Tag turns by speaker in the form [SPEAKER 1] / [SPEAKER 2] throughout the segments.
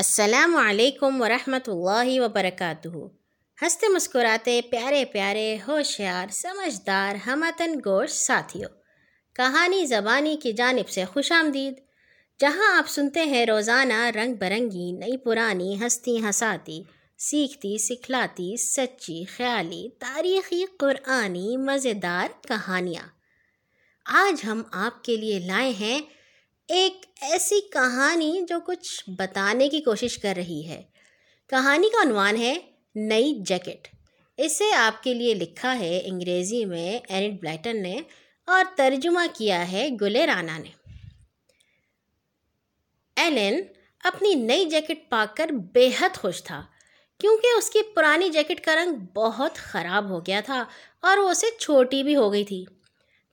[SPEAKER 1] السلام علیکم ورحمۃ اللہ وبرکاتہ۔ ہنستے مسکراتے پیارے پیارے، ہوشیار، سمجھدار، ہمتن گوش ساتھیوں کہانی زبانی کی جانب سے خوش آمدید۔ جہاں آپ سنتے ہیں روزانہ رنگ برنگی، نئی پرانی ہستی ہساتی سیکھتی، سکھلاتی، سچی، خیالی، تاریخی، قرآنی، مزیدار کہانیاں۔ آج ہم آپ کے لیے لائے ہیں ایک ایسی کہانی جو کچھ بتانے کی کوشش کر رہی ہے۔ کہانی کا عنوان ہے نئی جیکٹ۔ اسے آپ کے لیے لکھا ہے انگریزی میں اینڈ بلائٹن نے اور ترجمہ کیا ہے گلے رانا نے۔ ایلن اپنی نئی جیکٹ پا کر بے حد خوش تھا، کیونکہ اس کی پرانی جیکٹ کا رنگ بہت خراب ہو گیا تھا اور وہ اسے چھوٹی بھی ہو گئی تھی۔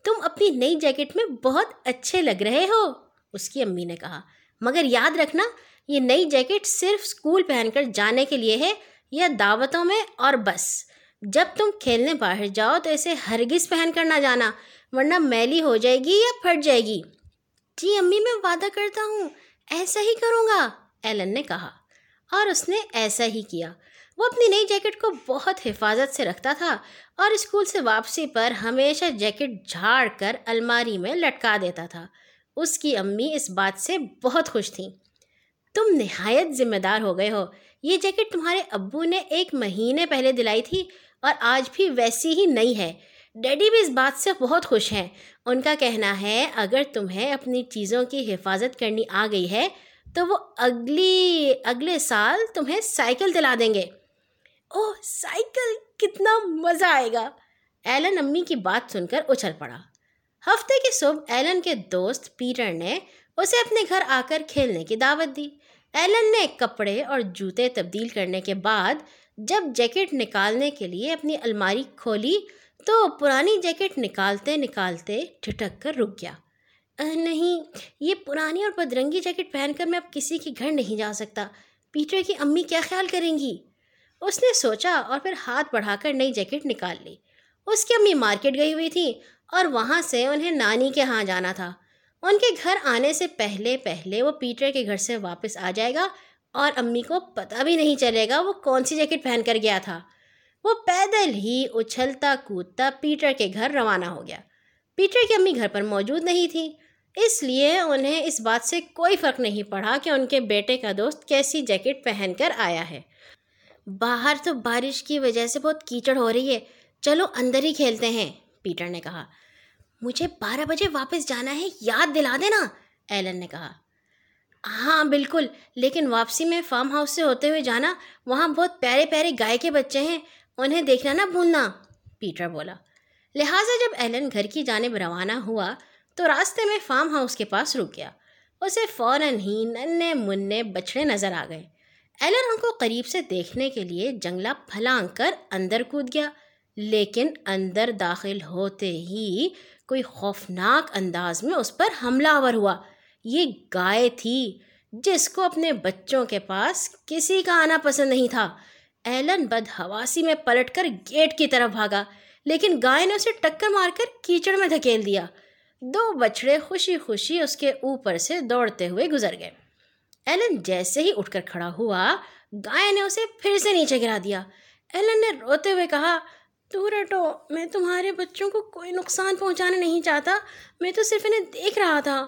[SPEAKER 1] تم اپنی نئی جیکٹ میں بہت اچھے لگ رہے ہو۔ اس کی امی نے کہا۔ مگر یاد رکھنا، یہ نئی جیکٹ صرف اسکول پہن کر جانے کے لیے ہے یا دعوتوں میں اور بس۔ جب تم کھیلنے باہر جاؤ تو اسے ہرگز پہن کر نہ جانا، ورنہ میلی ہو جائے گی یا پھٹ جائے گی۔ جی امی، میں وعدہ کرتا ہوں۔ ایسا ہی کروں گا، ایلن نے کہا۔ اور اس نے ایسا ہی کیا۔ وہ اپنی نئی جیکٹ کو بہت حفاظت سے رکھتا تھا اور اسکول سے واپسی پر ہمیشہ جیکٹ جھاڑ کر الماری میں لٹکا دیتا تھا۔ اس کی امی اس بات سے بہت خوش تھیں۔ تم نہایت ذمہ دار ہو گئے ہو۔ یہ جیکٹ تمہارے ابو نے ایک مہینے پہلے دلائی تھی اور آج بھی ویسی ہی نئی ہے۔ ڈیڈی بھی اس بات سے بہت خوش ہیں۔ ان کا کہنا ہے، اگر تمہیں اپنی چیزوں کی حفاظت کرنی آ گئی ہے، تو وہ اگلی، اگلے سال تمہیں سائیکل دلا دیں گے۔ اوہ، سائیکل کتنا مزہ آئے گا۔ ایلن امی کی بات سن کر اچھل پڑا۔ ہفتے کی صبح ایلن کے دوست پیٹر نے اسے اپنے گھر آ کر کھیلنے کی دعوت دی۔ ایلن نے کپڑے اور جوتے تبدیل کرنے کے بعد جب جیکٹ نکالنے کے لیے اپنی الماری کھولی تو پرانی جیکٹ نکالتے نکالتے ٹھٹک کر رک گیا۔ نہیں، یہ پرانی اور بدرنگی جیکٹ پہن کر میں اب کسی کے گھر نہیں جا سکتا۔ پیٹر کی امی کیا خیال کریں گی؟ اس نے سوچا اور پھر ہاتھ بڑھا کر نئی جیکٹ نکال لی۔ اس کی امی مارکیٹ گئی ہوئی تھی اور وہاں سے انہیں نانی کے ہاں جانا تھا۔ ان کے گھر آنے سے پہلے پہلے وہ پیٹر کے گھر سے واپس آ جائے گا اور امی کو پتہ بھی نہیں چلے گا وہ کون سی جیکٹ پہن کر گیا تھا۔ وہ پیدل ہی اچھلتا کودتا پیٹر کے گھر روانہ ہو گیا۔ پیٹر کی امی گھر پر موجود نہیں تھی۔ اس لیے انہیں اس بات سے کوئی فرق نہیں پڑا کہ ان کے بیٹے کا دوست کیسی جیکٹ پہن کر آیا ہے۔ باہر تو بارش کی وجہ سے بہت کیچڑ ہو رہی ہے۔ چلو اندر ہی کھیلتے ہیں۔ پیٹر نے کہا، مجھے بارہ بجے واپس جانا ہے، یاد دلا دینا، ایلن نے کہا۔ ہاں بالکل، لیکن واپسی میں فارم ہاؤس سے ہوتے ہوئے جانا، وہاں بہت پیارے پیارے گائے کے بچے ہیں، انہیں دیکھنا نہ بھولنا۔ پیٹر بولا۔ لہٰذا جب ایلن گھر کی جانب روانہ ہوا، تو راستے میں فارم ہاؤس کے پاس رک گیا۔ اسے فوراً ہی ننے منع بچھڑے نظر آ گئے۔ ایلن ان کو قریب سے دیکھنے کے لیے جنگلہ پھلانگ کر اندر کود گیا۔ لیکن اندر داخل ہوتے ہی کوئی خوفناک انداز میں اس پر حملہ آور ہوا۔ یہ گائے تھی جس کو اپنے بچوں کے پاس کسی کا آنا پسند نہیں تھا۔ ایلن بد حواسی میں پلٹ کر گیٹ کی طرف بھاگا، لیکن گائے نے اسے ٹکر مار کر کیچڑ میں دھکیل دیا۔ دو بچڑے خوشی خوشی اس کے اوپر سے دوڑتے ہوئے گزر گئے۔ ایلن جیسے ہی اٹھ کر کھڑا ہوا، گائے نے اسے پھر سے نیچے گرا دیا۔ ایلن نے روتے ہوئے کہا تو رٹو میں تمہارے بچوں کو کوئی نقصان پہنچانا نہیں چاہتا۔ میں تو صرف انہیں دیکھ رہا تھا۔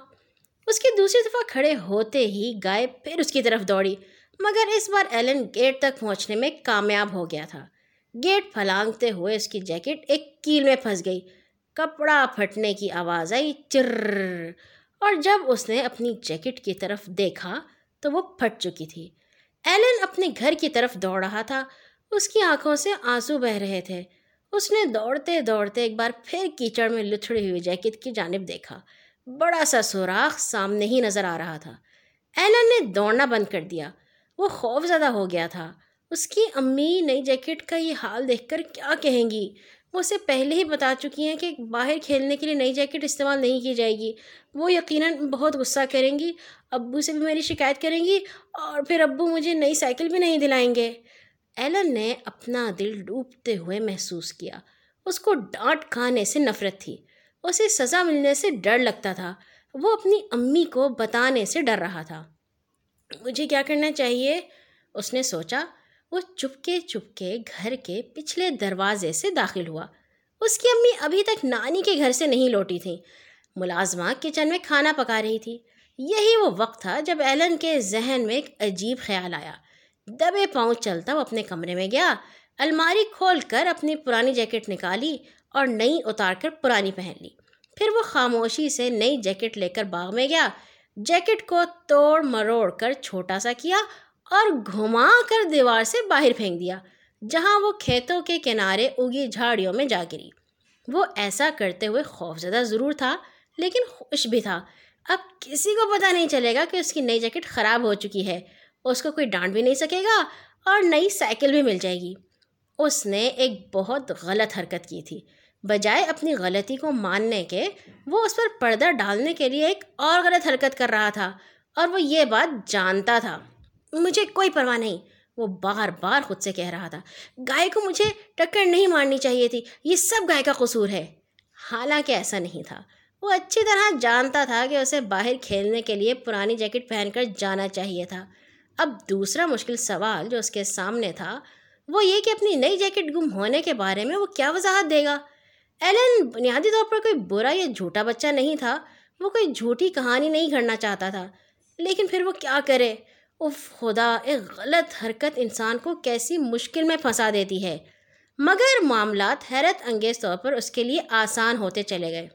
[SPEAKER 1] اس کی دوسری دفعہ کھڑے ہوتے ہی گائے پھر اس کی طرف دوڑی۔ مگر اس بار ایلن گیٹ تک پہنچنے میں کامیاب ہو گیا تھا۔ گیٹ پھلانگتے ہوئے اس کی جیکٹ ایک کیل میں پھنس گئی۔ کپڑا پھٹنے کی آواز آئی چر اور جب اس نے اپنی جیکٹ کی طرف دیکھا تو وہ پھٹ چکی تھی۔ ایلن اپنے گھر کی طرف دوڑ رہا تھا۔ اس کی آنکھوں سے آنسو بہ رہے تھے۔ اس نے دوڑتے دوڑتے ایک بار پھر کیچڑ میں لتھڑی ہوئی جیکٹ کی جانب دیکھا۔ بڑا سا سوراخ سامنے ہی نظر آ رہا تھا۔ ایلن نے دوڑنا بند کر دیا۔ وہ خوف زدہ ہو گیا تھا۔ اس کی امی نئی جیکٹ کا یہ حال دیکھ کر کیا کہیں گی؟ وہ اسے پہلے ہی بتا چکی ہیں کہ باہر کھیلنے کے لیے نئی جیکٹ استعمال نہیں کی جائے گی۔ وہ یقیناً بہت غصہ کریں گی۔ ابو سے بھی میری شکایت کریں گی اور پھر ابو مجھے نئی سائیکل بھی نہیں دلائیں گے۔ ایلن نے اپنا دل ڈوبتے ہوئے محسوس کیا۔ اس کو ڈانٹ کھانے سے نفرت تھی۔ اسے سزا ملنے سے ڈر لگتا تھا۔ وہ اپنی امی کو بتانے سے ڈر رہا تھا۔ مجھے کیا کرنا چاہیے؟ اس نے سوچا۔ وہ چپکے چپکے گھر کے پچھلے دروازے سے داخل ہوا۔ اس کی امی ابھی تک نانی کے گھر سے نہیں لوٹی تھیں۔ ملازمہ کچن میں کھانا پکا رہی تھی۔ یہی وہ وقت تھا جب ایلن کے ذہن میں ایک عجیب خیال آیا۔ دبے پاؤں چلتا وہ اپنے کمرے میں گیا۔ الماری کھول کر اپنی پرانی جیکٹ نکالی اور نئی اتار کر پرانی پہن لی۔ پھر وہ خاموشی سے نئی جیکٹ لے کر باغ میں گیا۔ جیکٹ کو توڑ مروڑ کر چھوٹا سا کیا اور گھما کر دیوار سے باہر پھینک دیا، جہاں وہ کھیتوں کے کنارے اگی جھاڑیوں میں جا گری۔ وہ ایسا کرتے ہوئے خوفزدہ ضرور تھا، لیکن خوش بھی تھا۔ اب کسی کو پتہ نہیں چلے گا کہ اس کی نئی جیکٹ خراب ہو چکی ہے۔ اس کو کوئی ڈانٹ بھی نہیں سکے گا اور نئی سائیکل بھی مل جائے گی۔ اس نے ایک بہت غلط حرکت کی تھی۔ بجائے اپنی غلطی کو ماننے کے، وہ اس پر پردہ ڈالنے کے لیے ایک اور غلط حرکت کر رہا تھا اور وہ یہ بات جانتا تھا۔ مجھے کوئی پرواہ نہیں۔ وہ بار بار خود سے کہہ رہا تھا۔ گائے کو مجھے ٹکر نہیں مارنی چاہیے تھی۔ یہ سب گائے کا قصور ہے۔ حالانکہ ایسا نہیں تھا۔ وہ اچھی طرح جانتا تھا کہ اسے باہر کھیلنے کے لیے پرانی جیکٹ پہن کر جانا چاہیے تھا۔ اب دوسرا مشکل سوال جو اس کے سامنے تھا، وہ یہ کہ اپنی نئی جیکٹ گم ہونے کے بارے میں وہ کیا وضاحت دے گا؟ ایلن، بنیادی طور پر کوئی برا یا جھوٹا بچہ نہیں تھا، وہ کوئی جھوٹی کہانی نہیں گھڑنا چاہتا تھا۔ لیکن پھر وہ کیا کرے؟ اف خدا، ایک غلط حرکت انسان کو کیسی مشکل میں پھنسا دیتی ہے۔ مگر معاملات حیرت انگیز طور پر اس کے لیے آسان ہوتے چلے گئے۔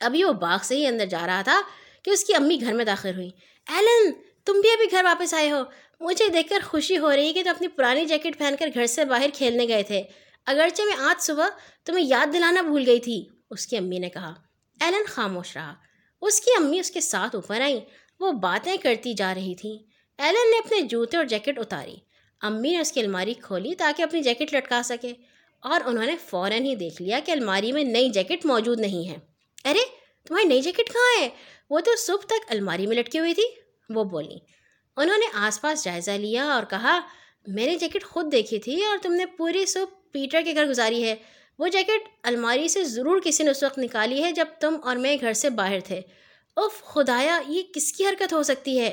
[SPEAKER 1] ابھی وہ باغ سے ہی اندر جا رہا تھا کہ اس کی امی گھر میں داخل ہوئی۔ ایلن تم بھی ابھی گھر واپس آئے ہو۔ مجھے دیکھ کر خوشی ہو رہی ہے کہ تو اپنی پرانی جیکٹ پہن کر گھر سے باہر کھیلنے گئے تھے۔ اگرچہ میں آج صبح تمہیں یاد دلانا بھول گئی تھی، اس کی امی نے کہا۔ ایلن خاموش رہا۔ اس کی امی اس کے ساتھ اوپر آئیں۔ وہ باتیں کرتی جا رہی تھیں۔ ایلن نے اپنے جوتے اور جیکٹ اتاری۔ امی نے اس کی الماری کھولی تاکہ اپنی جیکٹ لٹکا سکے۔ اور انہوں نے فوراً ہی دیکھ لیا کہ الماری میں نئی جیکٹ موجود نہیں ہے۔ ارے، تمہاری نئی جیکٹ کہاں ہے؟ وہ تو صبح تک الماری میں لٹکی ہوئی تھی۔ وہ بولی، انہوں نے آس پاس جائزہ لیا اور کہا، میں نے جیکٹ خود دیکھی تھی اور تم نے پوری صبح پیٹر کے گھر گزاری ہے۔ وہ جیکٹ الماری سے ضرور کسی نے اس وقت نکالی ہے جب تم اور میں گھر سے باہر تھے۔ اف خدایا، یہ کس کی حرکت ہو سکتی ہے؟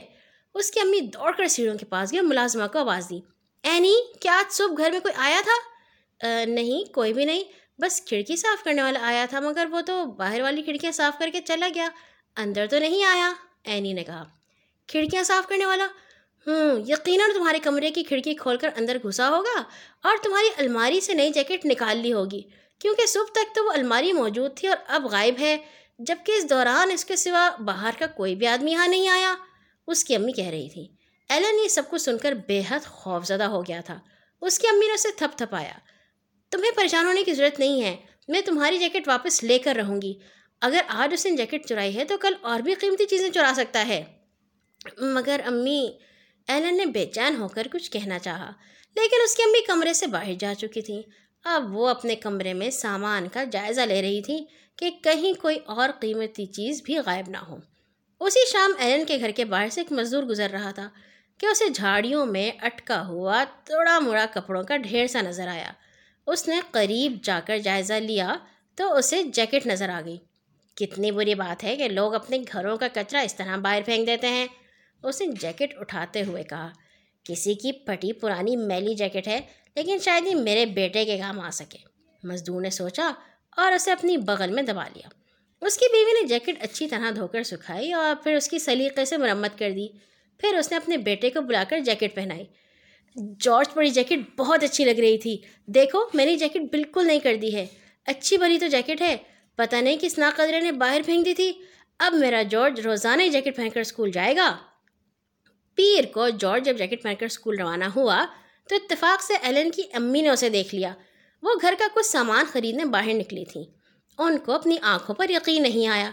[SPEAKER 1] اس کی امی دوڑ کر سیڑھوں کے پاس گئی ملازمہ کو آواز دی۔ اینی، کیا آج صبح گھر میں کوئی آیا تھا؟ نہیں، کوئی بھی نہیں۔ بس کھڑکی صاف کرنے والا آیا تھا، مگر وہ تو باہر والی کھڑکیاں صاف کر کے چلا گیا۔ اندر تو نہیں آیا، اینی نے کہا۔ کھڑکیاں صاف کرنے والا؟ ہوں، یقیناً تمہارے کمرے کی کھڑکی کھول کر اندر گھسا ہوگا اور تمہاری الماری سے نئی جیکٹ نکال لی ہوگی، کیونکہ صبح تک تو وہ الماری موجود تھی اور اب غائب ہے جبکہ اس دوران اس کے سوا باہر کا کوئی بھی آدمی یہاں نہیں آیا۔ اس کی امی کہہ رہی تھی، ایلن یہ سب کچھ سن کر بے حد خوف زدہ ہو گیا تھا۔ اس کی امی نے اسے تھپ تھپایا، تمہیں پریشان ہونے کی ضرورت نہیں ہے، میں تمہاری جیکٹ واپس لے کر رہوں گی۔ اگر آج اس نے جیکٹ چرائی ہے تو کل اور بھی قیمتی چیزیں چرا سکتا ہے۔ مگر امی، ایلن نے بے چین ہو کر کچھ کہنا چاہا، لیکن اس کی امی کمرے سے باہر جا چکی تھیں۔ اب وہ اپنے کمرے میں سامان کا جائزہ لے رہی تھی کہ کہیں کوئی اور قیمتی چیز بھی غائب نہ ہو۔ اسی شام ایلن کے گھر کے باہر سے ایک مزدور گزر رہا تھا کہ اسے جھاڑیوں میں اٹکا ہوا توڑا موڑا کپڑوں کا ڈھیر سا نظر آیا۔ اس نے قریب جا کر جائزہ لیا تو اسے جیکٹ نظر آ گئی۔ کتنی بری بات ہے کہ لوگ اپنے گھروں کا کچرا اس طرح باہر پھینک دیتے ہیں۔ اس نے جیکٹ اٹھاتے ہوئے کہا، کسی کی پھٹی پرانی میلی جیکٹ ہے، لیکن شاید ہی میرے بیٹے کے کام آ سکے۔ مزدور نے سوچا اور اسے اپنی بغل میں دبا لیا۔ اس کی بیوی نے جیکٹ اچھی طرح دھو کر سکھائی اور پھر اس کی سلیقے سے مرمت کر دی۔ پھر اس نے اپنے بیٹے کو بلا کر جیکٹ پہنائی۔ جارج پڑی جیکٹ بہت اچھی لگ رہی تھی۔ دیکھو میری جیکٹ بالکل نہیں کر دی ہے۔ اچھی بھری تو جیکٹ ہے۔ پتہ نہیں کس ناقدرے نے باہر پھینک دی تھی۔ اب میرا جارج روزانہ ہی جیکٹ پہن کر اسکول جائے گا۔ پیر کو جارج جب جیکٹ پہن کر اسکول روانہ ہوا تو اتفاق سے ایلن کی امی نے اسے دیکھ لیا۔ وہ گھر کا کچھ سامان خریدنے باہر نکلی تھیں۔ ان کو اپنی آنکھوں پر یقین نہیں آیا۔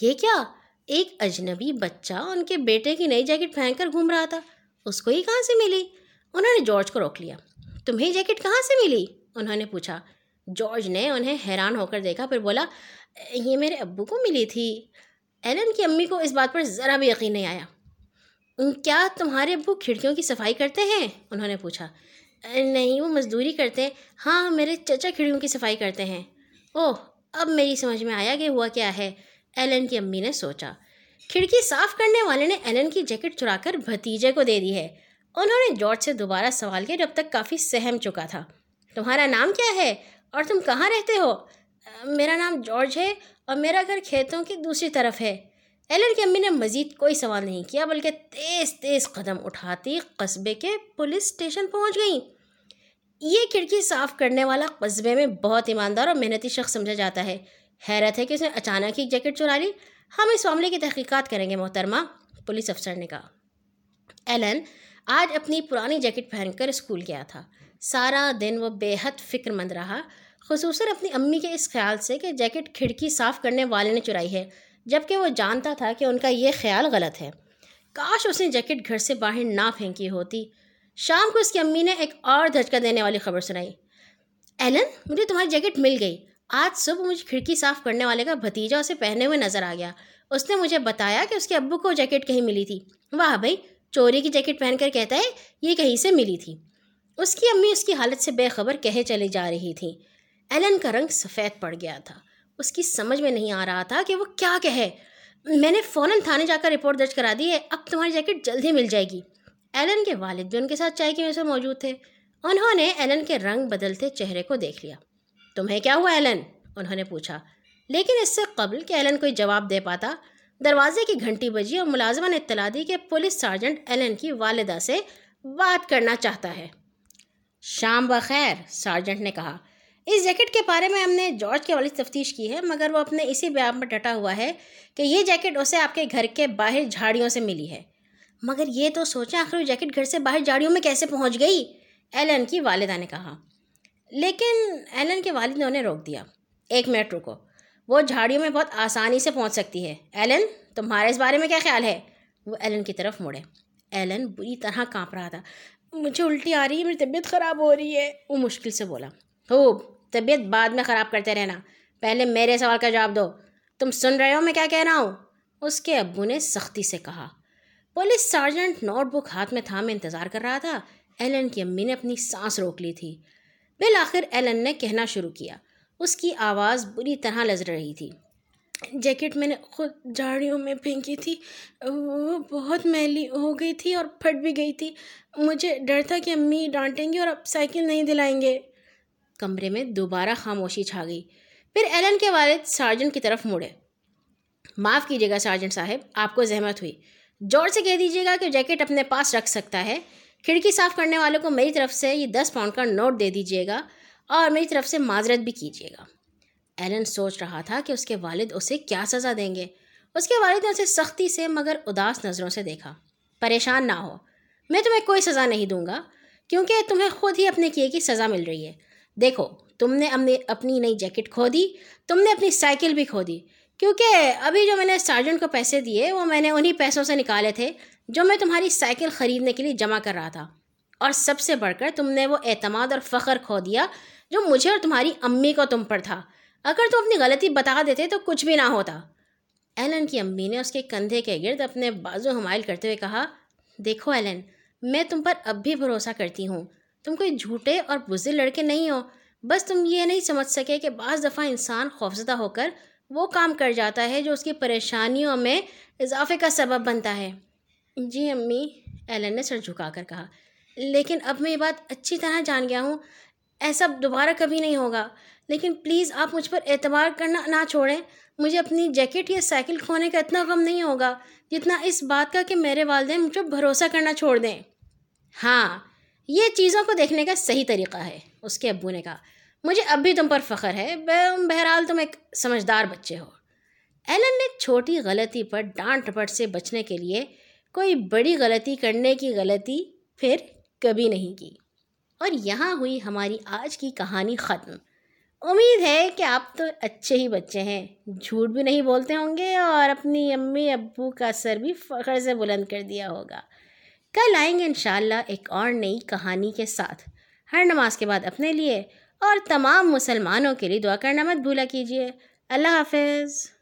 [SPEAKER 1] یہ کیا؟ ایک اجنبی بچہ ان کے بیٹے کی نئی جیکٹ پہن کر گھوم رہا تھا۔ اس کو ہی کہاں سے ملی؟ انہوں نے جارج کو روک لیا۔ تمہیں جیکٹ کہاں سے ملی؟ انہوں نے پوچھا۔ جارج نے انہیں حیران ہو کر دیکھا، پھر بولا، یہ میرے ابو کو ملی تھی۔ ایلن کی امی کو اس بات پر ذرا بھی یقین نہیں آیا۔ کیا تمہارے ابو کھڑکیوں کی صفائی کرتے ہیں؟ انہوں نے پوچھا۔ نہیں، وہ مزدوری کرتے۔ ہیں ہاں میرے چچا کھڑکیوں کی صفائی کرتے ہیں۔ اوہ، اب میری سمجھ میں آیا کہ ہوا کیا ہے۔ ایلن کی امی نے سوچا۔ کھڑکی صاف کرنے والے نے ایلن کی جیکٹ چرا کر بھتیجے کو دے دی ہے۔ انہوں نے جارج سے دوبارہ سوال کیا جب تک کافی سہم چکا تھا۔ تمہارا نام کیا ہے؟ اور تم کہاں رہتے ہو؟ میرا نام جارج ہے اور میرا گھر کھیتوں کی دوسری طرف ہے۔ ایلن کی امی نے مزید کوئی سوال نہیں کیا، بلکہ تیز تیز قدم اٹھاتی قصبے کے پولیس اسٹیشن پہنچ گئیں یہ کھڑکی صاف کرنے والا قصبے میں بہت ایماندار اور محنتی شخص سمجھا جاتا ہے۔ حیرت ہے کہ اس نے اچانک ہی جیکٹ چرا لی۔ ہم اس معاملے کی تحقیقات کریں گے، محترمہ، پولیس افسر نے کہا۔ ایلن، آج اپنی پرانی جیکٹ پہن کر اسکول گیا تھا۔ سارا دن وہ بے حد فکر مند رہا، خصوصاً اپنی امی کے اس خیال سے کہ جیکٹ کھڑکی صاف کرنے والے نے چرائی ہے۔ جبکہ وہ جانتا تھا کہ ان کا یہ خیال غلط ہے۔ کاش اس نے جیکٹ گھر سے باہر نہ پھینکی ہوتی۔ شام کو اس کی امی نے ایک اور دھچکا دینے والی خبر سنائی۔ ایلن، مجھے تمہاری جیکٹ مل گئی۔ آج صبح مجھے کھڑکی صاف کرنے والے کا بھتیجا اسے پہنے ہوئے نظر آ گیا۔ اس نے مجھے بتایا کہ اس کے ابو کو جیکٹ کہیں ملی تھی۔ واہ بھائی، چوری کی جیکٹ پہن کر کہتا ہے، یہ کہیں سے ملی تھی۔ اس کی امی اس کی حالت سے بے خبر کہے چلی جا رہی تھیں۔ ایلن کا رنگ سفید پڑ گیا تھا۔ اس کی سمجھ میں نہیں آ رہا تھا کہ وہ کیا کہے۔ میں نے فوراً تھانے جا کر رپورٹ درج کرا دی ہے اب تمہاری جیکٹ جلدی مل جائے گی۔ ایلن کے والد بھی ان کے ساتھ چائے کی وجہ سے موجود تھے؟ انہوں نے ایلن کے رنگ بدلتے چہرے کو دیکھ لیا۔ تمہیں کیا ہوا ایلن؟ انہوں نے پوچھا۔ لیکن اس سے قبل کہ ایلن کوئی جواب دے پاتا، دروازے کی گھنٹی بجی اور ملازمہ نے اطلاع دی کہ پولیس سارجنٹ ایلن کی والدہ سے بات کرنا چاہتا ہے۔ شام بخیر سارجنٹ نے کہا۔ اس جیکٹ کے بارے میں ہم نے جارج کے والد تفتیش کی ہے، مگر وہ اپنے اسی بیان پر ڈٹا ہوا ہے کہ یہ جیکٹ اسے آپ کے گھر کے باہر جھاڑیوں سے ملی ہے۔ مگر یہ تو سوچیں آخر وہ جیکٹ گھر سے باہر جھاڑیوں میں کیسے پہنچ گئی؟ ایلن کی والدہ نے کہا۔ لیکن ایلن کے والد نے انہیں روک دیا۔ ایک منٹ رکو۔ وہ جھاڑیوں میں بہت آسانی سے پہنچ سکتی ہے۔ ایلن، تمہارے اس بارے میں کیا خیال ہے؟ وہ ایلن کی طرف مڑے۔ ایلن بری طرح کانپ رہا تھا۔ مجھے الٹی آ رہی ہے، میری طبیعت خراب ہو رہی ہے۔ وہ مشکل سے بولا۔ خوب، طبیعت بعد میں خراب کرتے رہنا۔ پہلے میرے سوال کا جواب دو۔ تم سن رہے ہو میں کیا کہہ رہا ہوں؟ اس کے ابو نے سختی سے کہا۔ پولیس سارجنٹ نوٹ بک ہاتھ میں تھام انتظار کر رہا تھا۔ ایلن کی امی نے اپنی سانس روک لی تھی۔ بالآخر ایلن نے کہنا شروع کیا۔ اس کی آواز بری طرح لذر رہی تھی۔ جیکٹ میں نے خود جھاڑیوں میں پھینکی تھی۔ وہ بہت میلی ہو گئی تھی اور پھٹ بھی گئی تھی۔ مجھے ڈر تھا کہ امی ڈانٹیں گے اور اب سائیکل نہیں دلائیں گے۔ کمرے میں دوبارہ خاموشی چھا گئی۔ پھر ایلن کے والد سارجنٹ کی طرف مڑے۔ معاف کیجیے گا سارجنٹ صاحب، آپ کو زحمت ہوئی۔ جوڑ سے کہہ دیجیے گا کہ جیکٹ اپنے پاس رکھ سکتا ہے۔ کھڑکی صاف کرنے والوں کو میری طرف سے یہ دس پاؤنڈ کا نوٹ دے دیجیے گا اور میری طرف سے معذرت بھی کیجیے گا۔ ایلن سوچ رہا تھا کہ اس کے والد اسے کیا سزا دیں گے۔ اس کے والد نے اسے سختی سے مگر اداس نظروں سے دیکھا۔ پریشان نہ ہو۔ میں تمہیں کوئی سزا نہیں دوں گا کیونکہ تمہیں خود ہی اپنے کیے کی سزا مل رہی ہے۔ دیکھو، تم نے اپنی نئی جیکٹ کھو دی تم نے اپنی سائیکل بھی کھو دی کیونکہ ابھی جو میں نے سارجنٹ کو پیسے دیے، وہ میں نے انہی پیسوں سے نکالے تھے جو میں تمہاری سائیکل خریدنے کے لیے جمع کر رہا تھا۔ اور سب سے بڑھ کر تم نے وہ اعتماد اور فخر کھو دیا جو مجھے اور تمہاری امی کو تم پر تھا۔ اگر تم اپنی غلطی بتا دیتے تو کچھ بھی نہ ہوتا۔ ایلن کی امی نے اس کے کندھے کے گرد اپنے بازو حمائل کرتے ہوئے کہا، دیکھو ایلن، میں تم پر اب بھی بھروسہ کرتی ہوں۔ تم کوئی جھوٹے اور بزر لڑکے نہیں ہو۔ بس تم یہ نہیں سمجھ سکے کہ بعض دفعہ انسان خوفزدہ ہو کر وہ کام کر جاتا ہے جو اس کی پریشانیوں میں اضافے کا سبب بنتا ہے۔ جی امی، ایلن نے سر جھکا کر کہا۔ لیکن اب میں یہ بات اچھی طرح جان گیا ہوں، ایسا دوبارہ کبھی نہیں ہوگا۔ لیکن پلیز آپ مجھ پر اعتبار کرنا نہ چھوڑیں۔ مجھے اپنی جیکٹ یا سائیکل کھونے کا اتنا غم نہیں ہوگا جتنا اس بات کا کہ میرے والدین مجھ پر بھروسہ کرنا چھوڑ دیں۔ ہاں یہ چیزوں کو دیکھنے کا صحیح طریقہ ہے، اس کے ابو نے کہا۔ مجھے اب بھی تم پر فخر ہے بہرحال تم ایک سمجھدار بچے ہو۔ ایلن نے چھوٹی غلطی پر ڈانٹ ٹپٹ سے بچنے کے لیے کوئی بڑی غلطی کرنے کی غلطی پھر کبھی نہیں کی۔ اور یہاں ہوئی ہماری آج کی کہانی ختم۔ امید ہے کہ آپ تو اچھے ہی بچے ہیں۔ جھوٹ بھی نہیں بولتے ہوں گے اور اپنی امی ابو کا سر بھی فخر سے بلند کر دیا ہوگا۔ کل آئیں گے انشاءاللہ ایک اور نئی کہانی کے ساتھ۔ ہر نماز کے بعد اپنے لیے اور تمام مسلمانوں کے لیے دعا کرنا مت بھولا کیجیے۔ اللہ حافظ۔